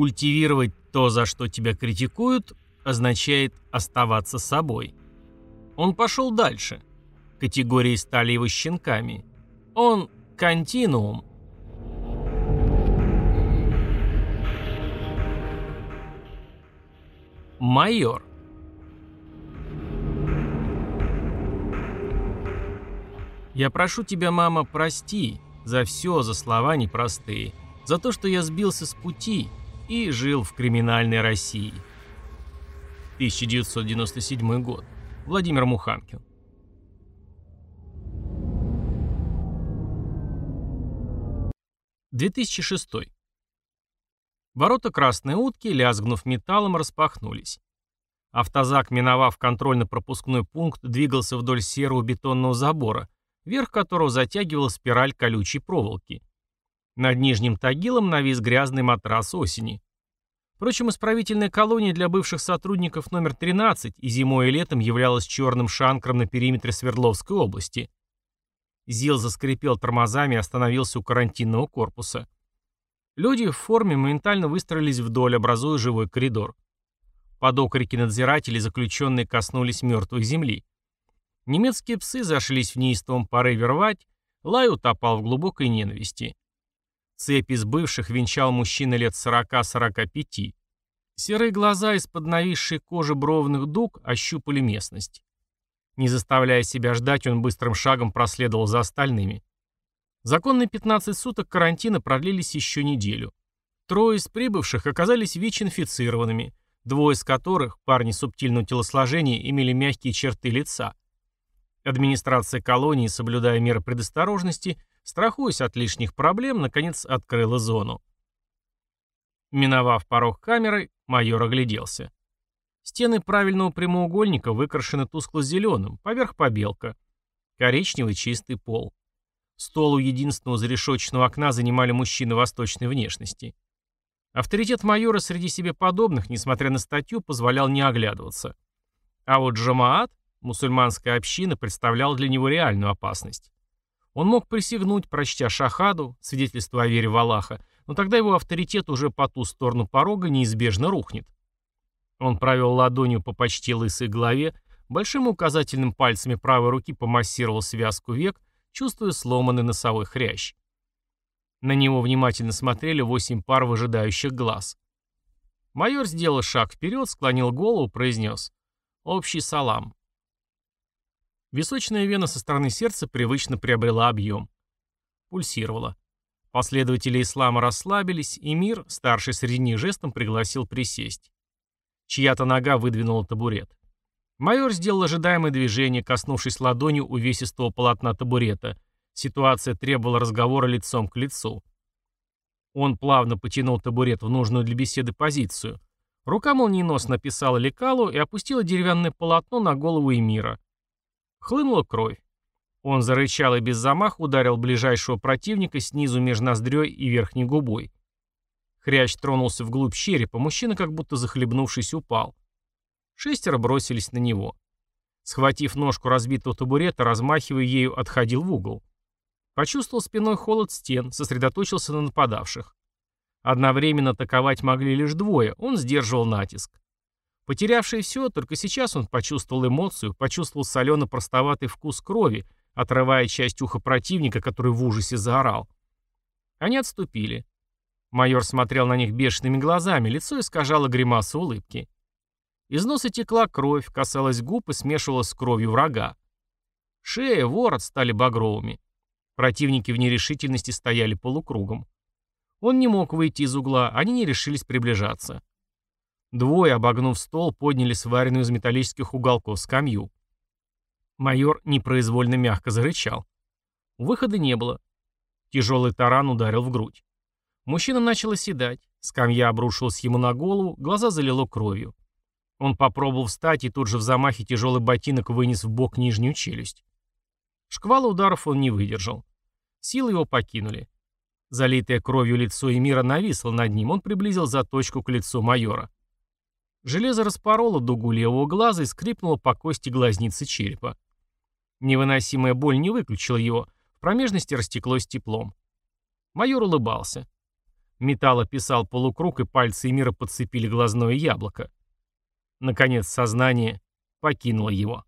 Культивировать то, за что тебя критикуют, означает оставаться собой. Он пошел дальше. Категории стали его щенками. Он континуум. Майор. Я прошу тебя, мама, прости за все, за слова непростые, за то, что я сбился с пути и жил в криминальной России. 1997 год. Владимир Мухамкин. «2006. Ворота красной утки, лязгнув металлом, распахнулись. Автозак, миновав контрольно-пропускной пункт, двигался вдоль серого бетонного забора, верх которого затягивала спираль колючей проволоки. Над нижним тагилом навис грязный матрас осени. Впрочем, исправительная колония для бывших сотрудников номер 13 и зимой и летом являлась черным шанкром на периметре Свердловской области. ЗИЛ заскрипел тормозами и остановился у карантинного корпуса. Люди в форме моментально выстроились вдоль, образуя живой коридор. Под окрики надзирателей заключенные коснулись мертвой земли. Немецкие псы зашлись в неистовом порыве рвать, лай утопал в глубокой ненависти. Цепь из бывших венчал мужчина лет 40-45. Серые глаза из-под нависшей кожи бровных дуг ощупали местность. Не заставляя себя ждать, он быстрым шагом проследовал за остальными. Законные 15 суток карантина продлились еще неделю. Трое из прибывших оказались ВИЧ-инфицированными, двое из которых, парни субтильного телосложения, имели мягкие черты лица. Администрация колонии, соблюдая меры предосторожности, страхуясь от лишних проблем, наконец открыла зону. Миновав порог камеры, майор огляделся. Стены правильного прямоугольника выкрашены тускло-зеленым, поверх побелка. Коричневый чистый пол. Стол у единственного зарешочного окна занимали мужчины восточной внешности. Авторитет майора среди себе подобных, несмотря на статью, позволял не оглядываться. А вот Джамаат, мусульманская община, представляла для него реальную опасность. Он мог присягнуть, прочтя шахаду, свидетельство о вере в Аллаха, но тогда его авторитет уже по ту сторону порога неизбежно рухнет. Он провел ладонью по почти лысой голове, большим указательным пальцами правой руки помассировал связку век, чувствуя сломанный носовой хрящ. На него внимательно смотрели восемь пар выжидающих глаз. Майор сделал шаг вперед, склонил голову, произнес «Общий салам». Височная вена со стороны сердца привычно приобрела объем. Пульсировала. Последователи ислама расслабились, и мир, старший среди них жестом, пригласил присесть. Чья-то нога выдвинула табурет. Майор сделал ожидаемое движение, коснувшись ладонью увесистого полотна табурета. Ситуация требовала разговора лицом к лицу. Он плавно потянул табурет в нужную для беседы позицию. Рука молниеносно писала лекалу и опустила деревянное полотно на голову Эмира. Хлынула кровь. Он зарычал и без замаха ударил ближайшего противника снизу между ноздрёй и верхней губой. Хрящ тронулся вглубь черепа, мужчина как будто захлебнувшись упал. Шестеро бросились на него. Схватив ножку разбитого табурета, размахивая ею, отходил в угол. Почувствовал спиной холод стен, сосредоточился на нападавших. Одновременно атаковать могли лишь двое, он сдерживал натиск. Потерявший все, только сейчас он почувствовал эмоцию, почувствовал солено-простоватый вкус крови, отрывая часть уха противника, который в ужасе заорал. Они отступили. Майор смотрел на них бешеными глазами, лицо искажало гримаса улыбки. Из носа текла кровь, касалась губ и смешивалась с кровью врага. Шея, ворот стали багровыми. Противники в нерешительности стояли полукругом. Он не мог выйти из угла, они не решились приближаться. Двое, обогнув стол, подняли сваренную из металлических уголков скамью. Майор непроизвольно мягко зарычал. Выхода не было. Тяжелый таран ударил в грудь. Мужчина начал оседать. Скамья обрушилась ему на голову, глаза залило кровью. Он попробовал встать и тут же в замахе тяжелый ботинок вынес в бок нижнюю челюсть. Шквала ударов он не выдержал. Силы его покинули. Залитое кровью лицо Эмира нависло над ним, он приблизил заточку к лицу майора. Железо распороло дугу левого глаза и скрипнуло по кости глазницы черепа. Невыносимая боль не выключила его, в промежности растеклось теплом. Майор улыбался. Металл описал полукруг, и пальцы Эмира подцепили глазное яблоко. Наконец сознание покинуло его.